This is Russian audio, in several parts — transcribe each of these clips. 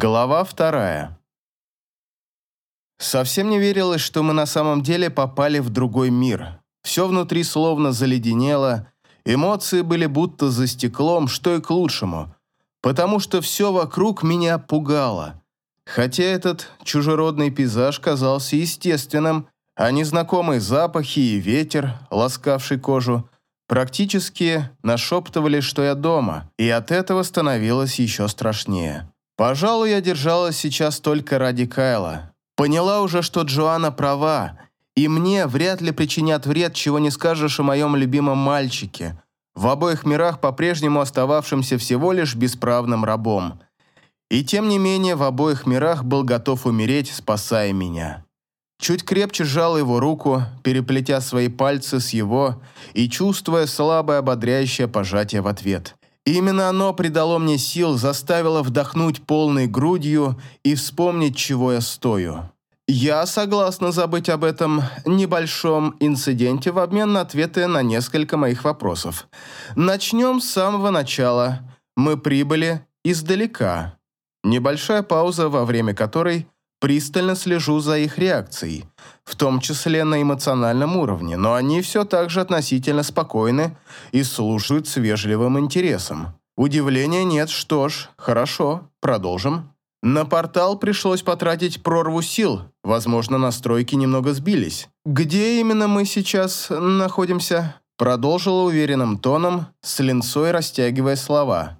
Глава вторая. Совсем не верилось, что мы на самом деле попали в другой мир. Все внутри словно заледенело, эмоции были будто за стеклом, что и к лучшему, потому что все вокруг меня пугало. Хотя этот чужеродный пейзаж казался естественным, а незнакомые запахи и ветер, ласкавший кожу, практически нашептывали, что я дома, и от этого становилось еще страшнее. Пожалуй, я держалась сейчас только ради Кайла. Поняла уже, что Джоанна права, и мне вряд ли причинят вред, чего не скажешь о моем любимом мальчике, в обоих мирах по-прежнему остававшимся всего лишь бесправным рабом. И тем не менее в обоих мирах был готов умереть, спасая меня. Чуть крепче сжал его руку, переплетя свои пальцы с его и чувствуя слабое ободряющее пожатие в ответ. Именно оно придало мне сил, заставило вдохнуть полной грудью и вспомнить, чего я стою. Я согласна забыть об этом небольшом инциденте в обмен на ответы на несколько моих вопросов. Начнем с самого начала. Мы прибыли издалека. Небольшая пауза, во время которой пристально слежу за их реакцией, в том числе на эмоциональном уровне, но они все так же относительно спокойны и слушают с вежливым интересом. Удивления нет, что ж, хорошо, продолжим. На портал пришлось потратить прорву сил, возможно, настройки немного сбились. Где именно мы сейчас находимся? Продолжила уверенным тоном, с линцой растягивая слова.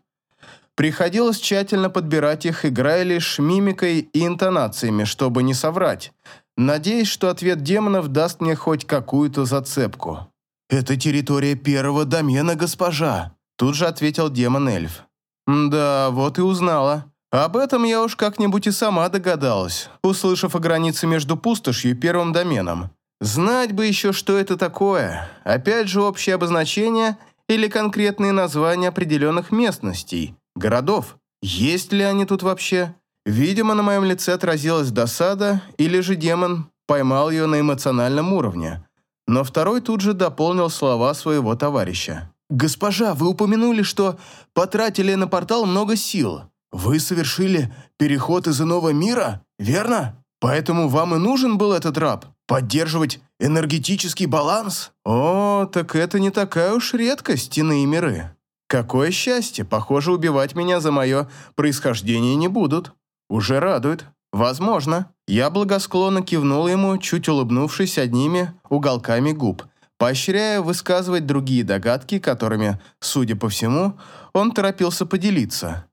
Приходилось тщательно подбирать их, играя лишь мимикой и интонациями, чтобы не соврать, надеясь, что ответ демонов даст мне хоть какую-то зацепку. «Это территория первого домена, госпожа», тут же ответил демон-эльф. «Да, вот и узнала. Об этом я уж как-нибудь и сама догадалась, услышав о границе между пустошью и первым доменом. Знать бы еще, что это такое. Опять же, общее обозначение или конкретные названия определенных местностей городов. Есть ли они тут вообще? Видимо, на моем лице отразилась досада, или же демон поймал ее на эмоциональном уровне. Но второй тут же дополнил слова своего товарища. «Госпожа, вы упомянули, что потратили на портал много сил. Вы совершили переход из иного мира, верно? Поэтому вам и нужен был этот раб? Поддерживать энергетический баланс? О, так это не такая уж редкость, иные миры. Какое счастье! Похоже, убивать меня за мое происхождение не будут. Уже радует. Возможно. Я благосклонно кивнул ему, чуть улыбнувшись одними уголками губ, поощряя высказывать другие догадки, которыми, судя по всему, он торопился поделиться.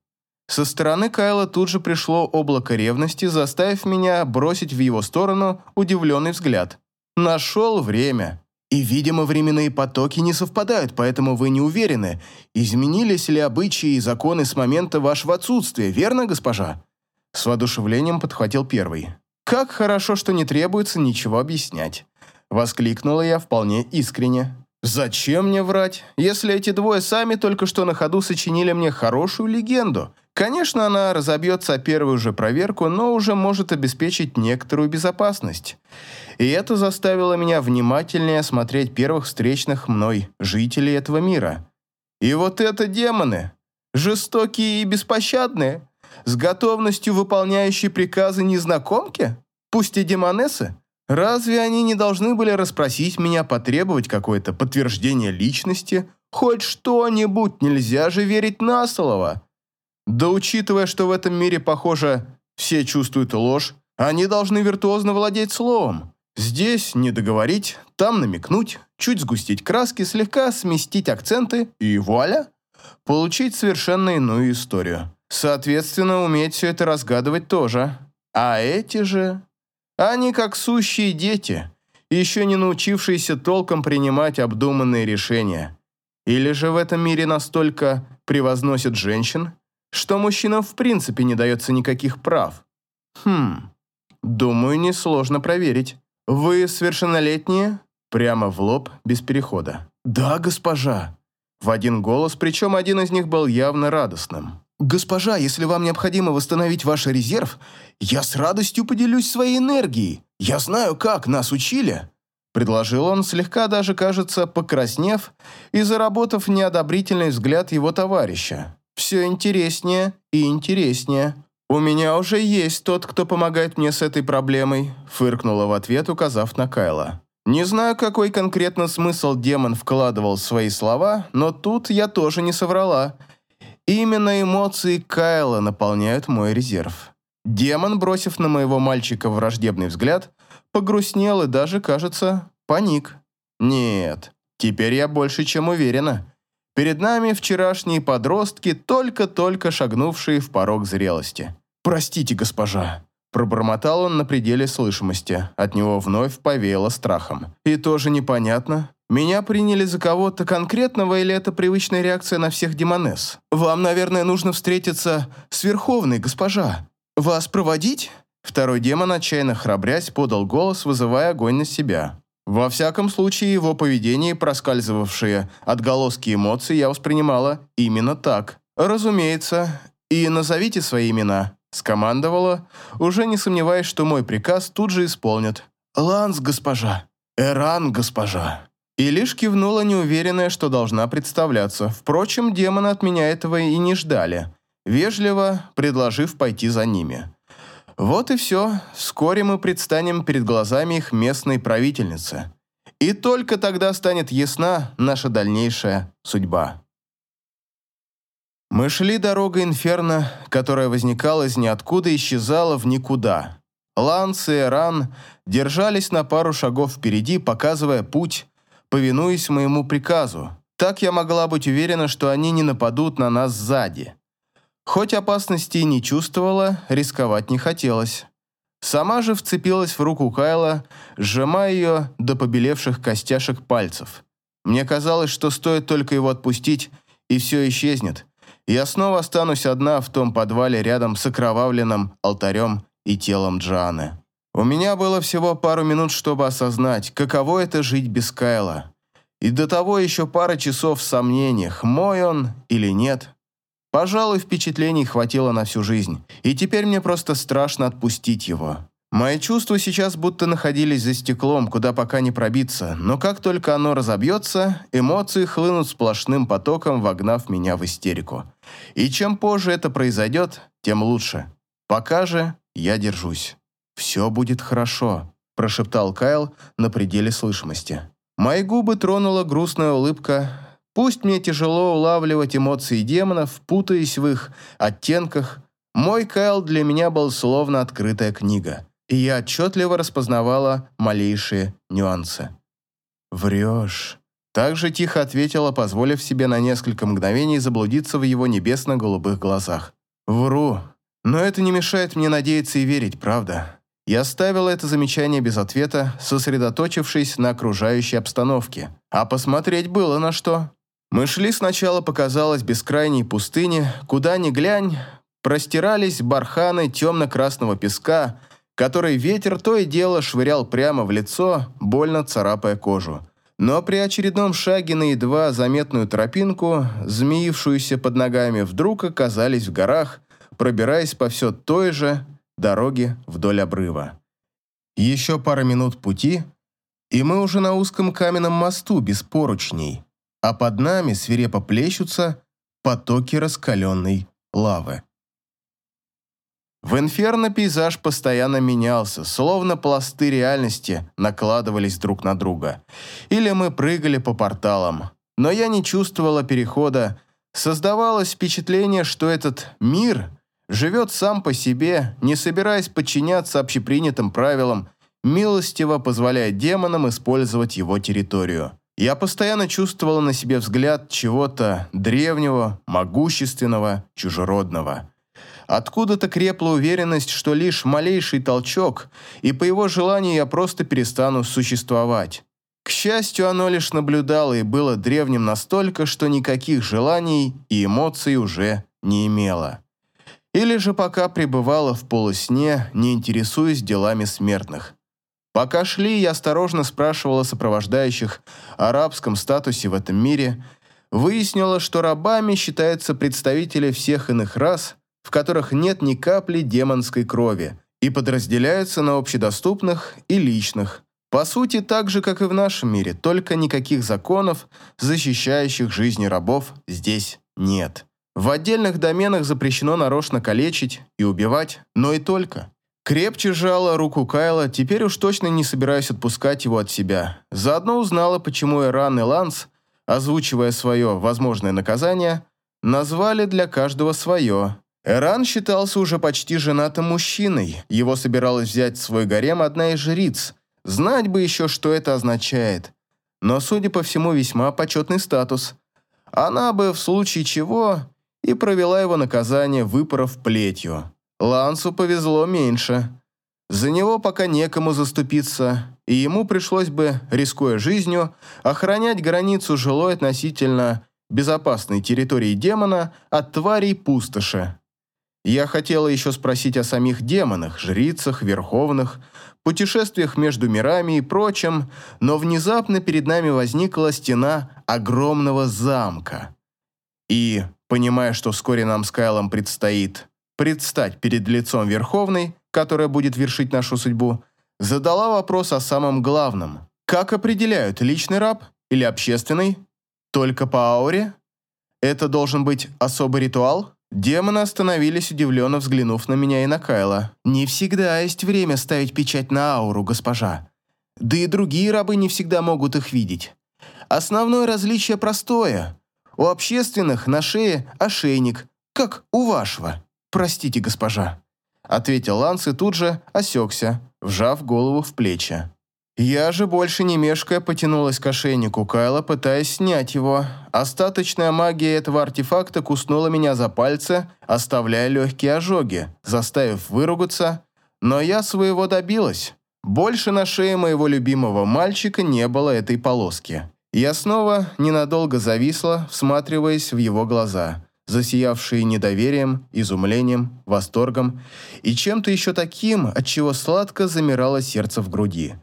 Со стороны Кайла тут же пришло облако ревности, заставив меня бросить в его сторону удивленный взгляд. Нашел время. И, видимо, временные потоки не совпадают, поэтому вы не уверены, изменились ли обычаи и законы с момента вашего отсутствия, верно, госпожа?» С воодушевлением подхватил первый. «Как хорошо, что не требуется ничего объяснять!» Воскликнула я вполне искренне. «Зачем мне врать, если эти двое сами только что на ходу сочинили мне хорошую легенду? Конечно, она разобьется о первую же проверку, но уже может обеспечить некоторую безопасность и это заставило меня внимательнее осмотреть первых встречных мной жителей этого мира. И вот это демоны, жестокие и беспощадные, с готовностью выполняющие приказы незнакомки, пусть и демонессы. Разве они не должны были расспросить меня, потребовать какое-то подтверждение личности? Хоть что-нибудь, нельзя же верить на слово. Да учитывая, что в этом мире, похоже, все чувствуют ложь, они должны виртуозно владеть словом. Здесь не договорить, там намекнуть, чуть сгустить краски, слегка сместить акценты и вуаля, получить совершенно иную историю. Соответственно, уметь все это разгадывать тоже. А эти же... Они как сущие дети, еще не научившиеся толком принимать обдуманные решения. Или же в этом мире настолько превозносят женщин, что мужчинам в принципе не дается никаких прав. Хм, думаю, несложно проверить. «Вы совершеннолетние?» Прямо в лоб, без перехода. «Да, госпожа». В один голос, причем один из них был явно радостным. «Госпожа, если вам необходимо восстановить ваш резерв, я с радостью поделюсь своей энергией. Я знаю, как, нас учили». Предложил он, слегка даже, кажется, покраснев и заработав неодобрительный взгляд его товарища. «Все интереснее и интереснее. «У меня уже есть тот, кто помогает мне с этой проблемой», фыркнула в ответ, указав на Кайла. Не знаю, какой конкретно смысл демон вкладывал в свои слова, но тут я тоже не соврала. Именно эмоции Кайла наполняют мой резерв. Демон, бросив на моего мальчика враждебный взгляд, погрустнел и даже, кажется, паник. Нет, теперь я больше чем уверена. Перед нами вчерашние подростки, только-только шагнувшие в порог зрелости. «Простите, госпожа», – пробормотал он на пределе слышимости. От него вновь повеяло страхом. «И тоже непонятно. Меня приняли за кого-то конкретного или это привычная реакция на всех демонесс? Вам, наверное, нужно встретиться с Верховной, госпожа. Вас проводить?» Второй демон, отчаянно храбрясь, подал голос, вызывая огонь на себя. Во всяком случае, его поведение, проскальзывавшие отголоски эмоций, я воспринимала именно так. «Разумеется. И назовите свои имена», – скомандовала, уже не сомневаясь, что мой приказ тут же исполнят. «Ланс, госпожа. Эран, госпожа». И лишь кивнула, неуверенная, что должна представляться. Впрочем, демоны от меня этого и не ждали, вежливо предложив пойти за ними. Вот и все. Вскоре мы предстанем перед глазами их местной правительницы. И только тогда станет ясна наша дальнейшая судьба. Мы шли дорогой Инферно, которая возникала из ниоткуда и исчезала в никуда. Ланс и Эран держались на пару шагов впереди, показывая путь, повинуясь моему приказу. Так я могла быть уверена, что они не нападут на нас сзади. Хоть опасности и не чувствовала, рисковать не хотелось. Сама же вцепилась в руку Кайла, сжимая ее до побелевших костяшек пальцев. Мне казалось, что стоит только его отпустить, и все исчезнет. Я снова останусь одна в том подвале рядом с окровавленным алтарем и телом Джаны. У меня было всего пару минут, чтобы осознать, каково это жить без Кайла. И до того еще пара часов в сомнениях, мой он или нет. Пожалуй, впечатлений хватило на всю жизнь, и теперь мне просто страшно отпустить его. Мои чувства сейчас будто находились за стеклом, куда пока не пробиться, но как только оно разобьется, эмоции хлынут сплошным потоком, вогнав меня в истерику. И чем позже это произойдет, тем лучше. Пока же я держусь. «Все будет хорошо», – прошептал Кайл на пределе слышимости. Мои губы тронула грустная улыбка, Пусть мне тяжело улавливать эмоции демонов, путаясь в их оттенках, мой Кайл для меня был словно открытая книга, и я отчетливо распознавала малейшие нюансы. «Врешь», – так же тихо ответила, позволив себе на несколько мгновений заблудиться в его небесно-голубых глазах. «Вру, но это не мешает мне надеяться и верить, правда?» Я оставила это замечание без ответа, сосредоточившись на окружающей обстановке. А посмотреть было на что. Мы шли сначала по, казалось, бескрайней пустыне, куда ни глянь, простирались барханы темно-красного песка, который ветер то и дело швырял прямо в лицо, больно царапая кожу. Но при очередном шаге на едва заметную тропинку, змеившуюся под ногами, вдруг оказались в горах, пробираясь по все той же дороге вдоль обрыва. Еще пара минут пути, и мы уже на узком каменном мосту без поручней а под нами свирепо плещутся потоки раскаленной лавы. В Инферно пейзаж постоянно менялся, словно пласты реальности накладывались друг на друга. Или мы прыгали по порталам. Но я не чувствовала перехода. Создавалось впечатление, что этот мир живет сам по себе, не собираясь подчиняться общепринятым правилам, милостиво позволяя демонам использовать его территорию. Я постоянно чувствовала на себе взгляд чего-то древнего, могущественного, чужеродного. Откуда-то крепла уверенность, что лишь малейший толчок, и по его желанию я просто перестану существовать. К счастью, оно лишь наблюдало и было древним настолько, что никаких желаний и эмоций уже не имело. Или же пока пребывало в полусне, не интересуясь делами смертных. Пока шли, я осторожно спрашивала сопровождающих о арабском статусе в этом мире, выяснила, что рабами считаются представители всех иных рас, в которых нет ни капли демонской крови, и подразделяются на общедоступных и личных. По сути, так же, как и в нашем мире, только никаких законов, защищающих жизни рабов, здесь нет. В отдельных доменах запрещено нарочно калечить и убивать, но и только. Крепче сжала руку Кайла, теперь уж точно не собираюсь отпускать его от себя. Заодно узнала, почему Эран и Ланс, озвучивая свое возможное наказание, назвали для каждого свое. Эран считался уже почти женатым мужчиной. Его собиралась взять в свой гарем одна из жриц. Знать бы еще, что это означает. Но, судя по всему, весьма почетный статус. Она бы, в случае чего, и провела его наказание, выпоров плетью. Лансу повезло меньше. За него пока некому заступиться, и ему пришлось бы, рискуя жизнью, охранять границу жилой относительно безопасной территории демона от тварей пустоши. Я хотела еще спросить о самих демонах, жрицах, верховных, путешествиях между мирами и прочем, но внезапно перед нами возникла стена огромного замка. И, понимая, что вскоре нам с Кайлом предстоит предстать перед лицом Верховной, которая будет вершить нашу судьбу, задала вопрос о самом главном. Как определяют, личный раб или общественный? Только по ауре? Это должен быть особый ритуал? Демоны остановились, удивленно взглянув на меня и на Кайла. «Не всегда есть время ставить печать на ауру, госпожа. Да и другие рабы не всегда могут их видеть. Основное различие простое. У общественных на шее ошейник, как у вашего. Простите, госпожа», — ответил Ланс и тут же осекся, вжав голову в плечи. Я же больше не мешкая потянулась к ошейнику Кайла, пытаясь снять его. Остаточная магия этого артефакта куснула меня за пальцы, оставляя легкие ожоги, заставив выругаться, но я своего добилась. Больше на шее моего любимого мальчика не было этой полоски. Я снова ненадолго зависла, всматриваясь в его глаза, засиявшие недоверием, изумлением, восторгом и чем-то еще таким, от чего сладко замирало сердце в груди.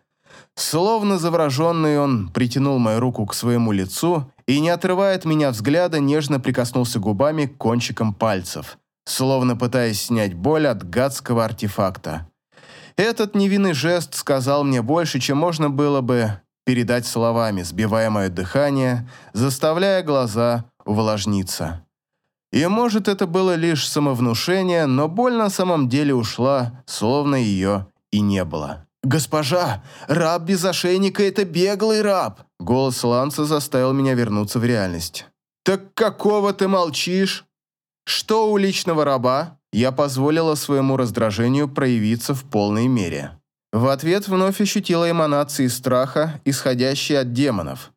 Словно завороженный он притянул мою руку к своему лицу и, не отрывая от меня взгляда, нежно прикоснулся губами к кончикам пальцев, словно пытаясь снять боль от гадского артефакта. Этот невинный жест сказал мне больше, чем можно было бы передать словами, сбивая мое дыхание, заставляя глаза увлажниться. И может это было лишь самовнушение, но боль на самом деле ушла, словно ее и не было. «Госпожа, раб без ошейника – это беглый раб!» Голос Ланса заставил меня вернуться в реальность. «Так какого ты молчишь? Что у личного раба?» Я позволила своему раздражению проявиться в полной мере. В ответ вновь ощутила эманации страха, исходящие от демонов.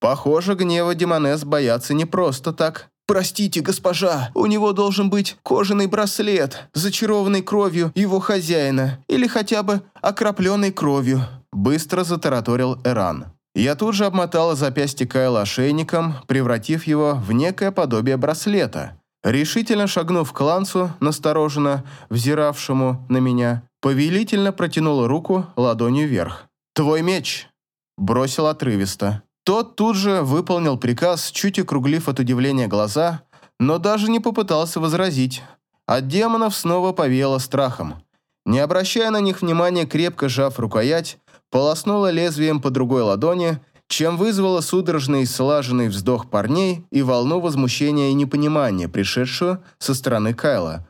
Похоже, гнева демонес боятся не просто так. «Простите, госпожа, у него должен быть кожаный браслет, зачарованный кровью его хозяина, или хотя бы окропленной кровью», быстро затараторил Эран. Я тут же обмотала запястье Кайла ошейником, превратив его в некое подобие браслета. Решительно шагнув к Лансу, настороженно взиравшему на меня, повелительно протянула руку ладонью вверх. «Твой меч!» Бросил отрывисто. Тот тут же выполнил приказ, чуть округлив от удивления глаза, но даже не попытался возразить. От демонов снова повеяло страхом. Не обращая на них внимания, крепко сжав рукоять, полоснула лезвием по другой ладони, чем вызвала судорожный слаженный вздох парней и волну возмущения и непонимания, пришедшую со стороны Кайла.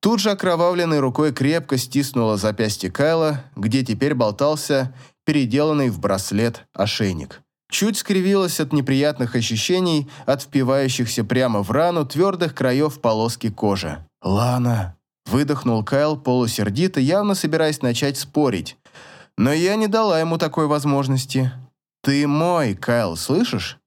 Тут же окровавленной рукой крепко стиснула запястье Кайла, где теперь болтался переделанный в браслет ошейник. Чуть скривилась от неприятных ощущений, от впивающихся прямо в рану твердых краев полоски кожи. «Лана!» – выдохнул Кайл полусердито, явно собираясь начать спорить. Но я не дала ему такой возможности. «Ты мой, Кайл, слышишь?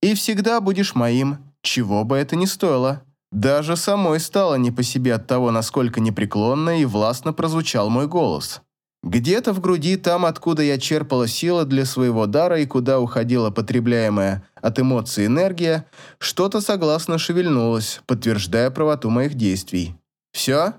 И всегда будешь моим, чего бы это ни стоило». Даже самой стало не по себе от того, насколько непреклонно и властно прозвучал мой голос. Где-то в груди, там, откуда я черпала силы для своего дара и куда уходила потребляемая от эмоций энергия, что-то согласно шевельнулось, подтверждая правоту моих действий. «Все?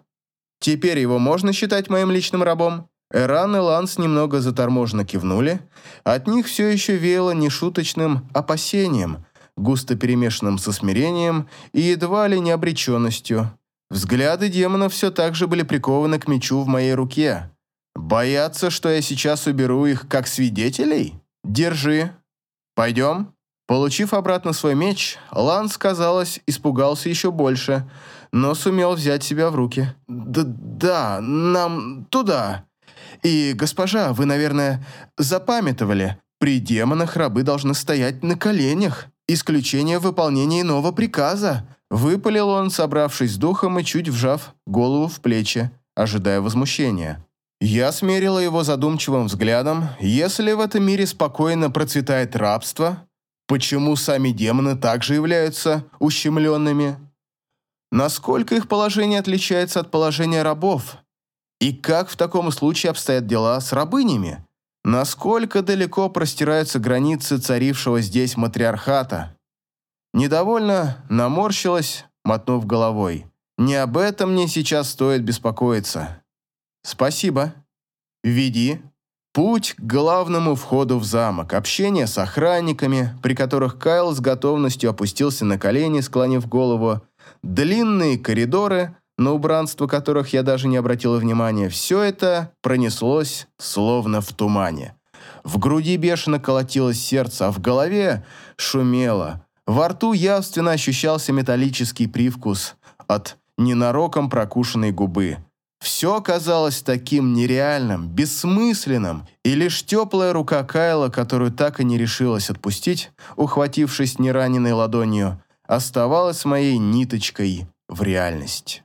Теперь его можно считать моим личным рабом?» Эран и Ланс немного заторможенно кивнули. От них все еще веяло нешуточным опасением, густо перемешанным со смирением и едва ли не обреченностью. Взгляды демона все так же были прикованы к мечу в моей руке. Боятся, что я сейчас уберу их как свидетелей? Держи. Пойдем?» Получив обратно свой меч, Ланс, казалось, испугался еще больше, но сумел взять себя в руки. «Да, да нам туда. И, госпожа, вы, наверное, запамятовали, при демонах рабы должны стоять на коленях. Исключение в выполнении иного приказа». Выпалил он, собравшись с духом и чуть вжав голову в плечи, ожидая возмущения. Я смерила его задумчивым взглядом. Если в этом мире спокойно процветает рабство, почему сами демоны также являются ущемленными? Насколько их положение отличается от положения рабов? И как в таком случае обстоят дела с рабынями? Насколько далеко простираются границы царившего здесь матриархата? Недовольно наморщилась, мотнув головой. Не об этом мне сейчас стоит беспокоиться. Спасибо. Веди. Путь к главному входу в замок, общение с охранниками, при которых Кайл с готовностью опустился на колени, склонив голову, длинные коридоры, на убранство которых я даже не обратила внимания, все это пронеслось словно в тумане. В груди бешено колотилось сердце, а в голове шумело. Во рту явственно ощущался металлический привкус от ненароком прокушенной губы. Все казалось таким нереальным, бессмысленным, и лишь теплая рука Кайла, которую так и не решилась отпустить, ухватившись нераненной ладонью, оставалась моей ниточкой в реальность.